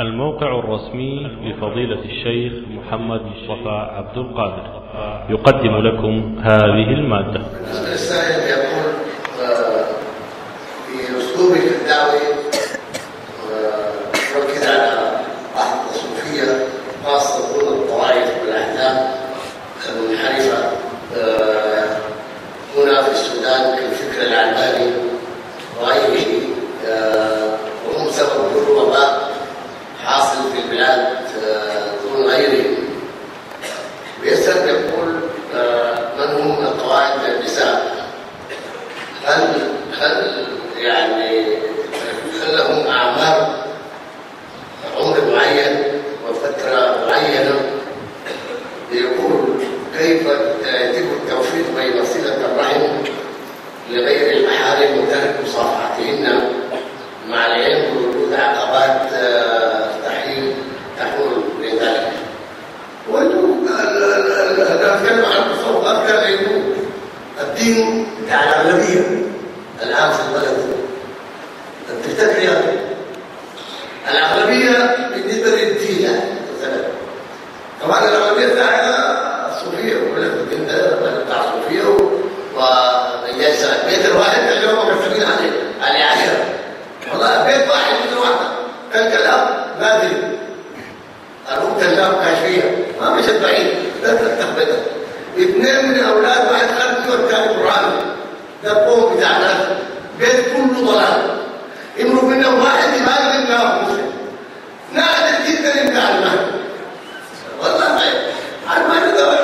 الموقع الرسمي لفضيلة الشيخ محمد مصطفى عبد القادر. يقدم لكم هذه المادة. السائل يقول آه، في اسلوبك الدعوي هل هل يعني هل لهم أعمار عمر معين وفترة معينة؟ يقول كيف يتم التوفيق بين صلة الرحم لغير المحارم وترك مصافحتهن؟ مع العلم بوجود عقبات آه، تحيل تحول لذلك. أنا اتكلم عن التصوف أكثر لأنه الدين بتاع الأغلبية. الاغلبيه بالنسبة للدين يعني طبعا الاغلبيه بتاعنا الصوفيه ولا الدين ده بتاع الصوفيه ونجاز البيت الواحد اليوم مكتبين عليه عليه عشرة. والله بيت واحد مثل واحدة كان كلام الأم كلام كاشفية. ما مشت بعيد. لا تستقبلها اثنين من أولاد واحد خلفي والثاني قرآن ده القوم بتاع الناس بيت كله ضلال. امرؤ منهم واحد يبالغ انه مسلم نادر جدا يبقى على المهد والله ما على المهد ده على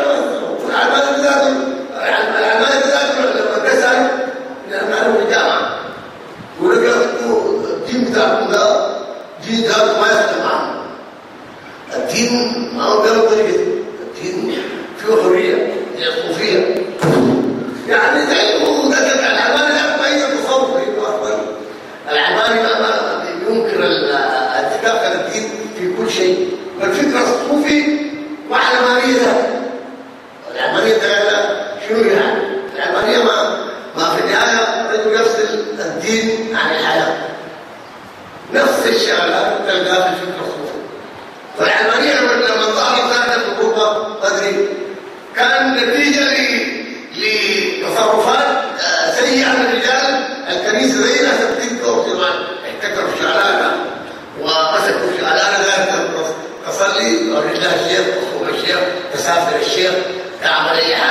المهد ده على المهد ده لما تسأل لما في الجامعة ولقى الدين بتاعكم ده دين ده ما يسلم عنه الدين ما هو طريقة الدين فيه حرية هي صوفية يعني زي ما ده العلماني لا ما هي تصور انه أصلا العلماني ما ما ينكر الاتفاق الدين في كل شيء والفكرة الصوفي وعلمانية العلمانية ده شنو يعني؟ العلمانية ما ما في رجل يفصل الدين عن الحياة. نفس الشغلات تلقاها في الصوفية والعلمانية لما ظهرت ذات الخطوبة بدري كان نتيجة لتصرفات سيئة من رجال الكنيسة زي ناس زمان احتكروا شعلانة ومسكوا شعلانة ذات تصلي ورد لها الشيخ تصوم الشيخ تسافر الشيخ تعمل أي حاجة.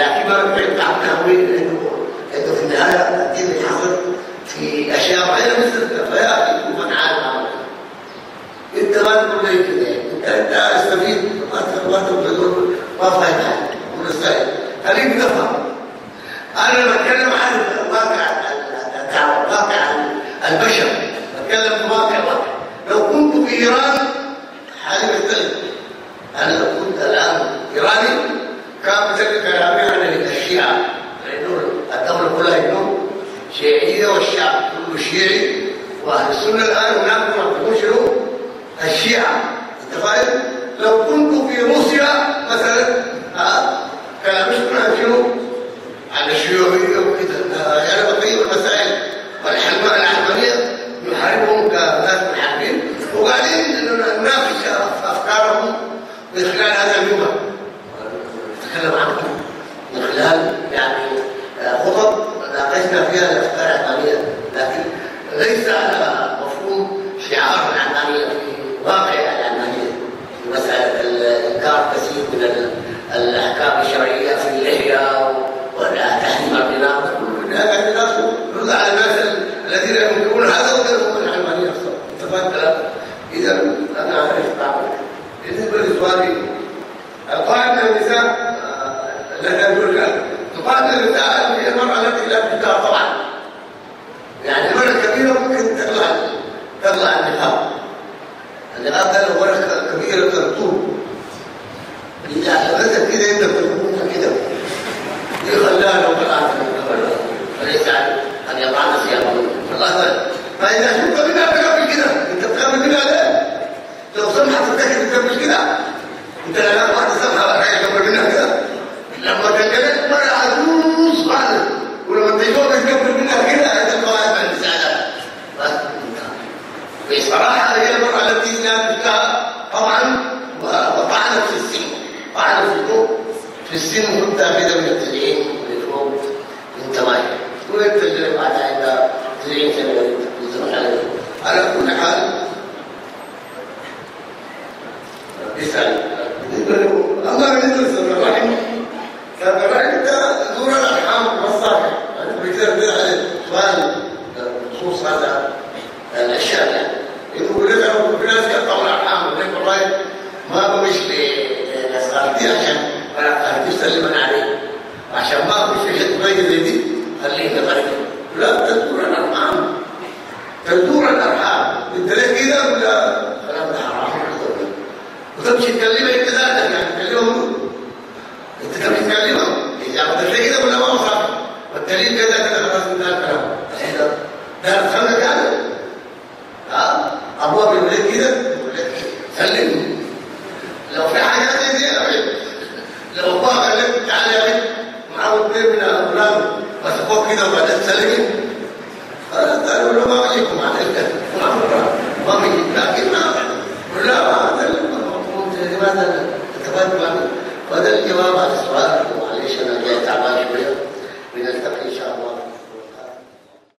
لكن ما بنعمل تحويل إنه انه في النهاية الدين بيتحول في اشياء معينه مثل الكفايات يكون عالم عمل انت ما تقول لي كده انت انت استفيد ما ما ما فاهم إزاي خليك تفهم أنا بتكلم عن واقع الدعوه واقع البشر بتكلم في واقع واقع لو كنت في ايران حالي مختلف أنا لو كنت الان ايراني كان بتلك كلامي عن الشيعه لأنه الدولة كلها يكون شيعية والشعب كله شيعي وأهل السنة الآن هناك يعتبرون شنو؟ الشيعة أنت فاهم؟ لو كنت في روسيا مثلا كلام عن شنو؟ عن الشيوعية وكذا يعني بقية المسائل. والحلمة العلمانية يحاربهم كناس محاربين. وقاعدين نناقش أفكارهم من خلال هذا المنبر نتكلم عنهم. من خلال يعني خطط ناقشنا فيها الأفكار العلمانيه لكن ليس على مفهوم شعار العلمانيه في واقع العلمانيه في مساله انكار كثير من الأحكام الشرعية في اللحية وتحريم الغناء كل هذا رد على الناس الذين ينكرون هذا وغيرهم من العلمانيه فاهم الكلام؟ اذا أنا أعرف بعمل بالنسبة لسؤالي también زي دي خليني طريق لا تدور الأرحام. تدور الأرحام. إنت ليه كده ولا كلام ده حرام. وتمشي تكلمها انت ذاتك يعني تكلمهم أنت تمشي تكلمهم اذا بدك كده ولا ما وصلت والدليل كده كده خلاص انتهى الكلام. ده الخمسه يعني ها؟ ابوها بيقول لك كده. بيقول لك سلم لو في حاجات دي معاه اثنين من اولاده مسكوك كده وبعدين سلمي خلاص قالوا له ما عليكم عليك ما بيجي لكن ما لا هذا المفروض لماذا تتبادل وهذا الجواب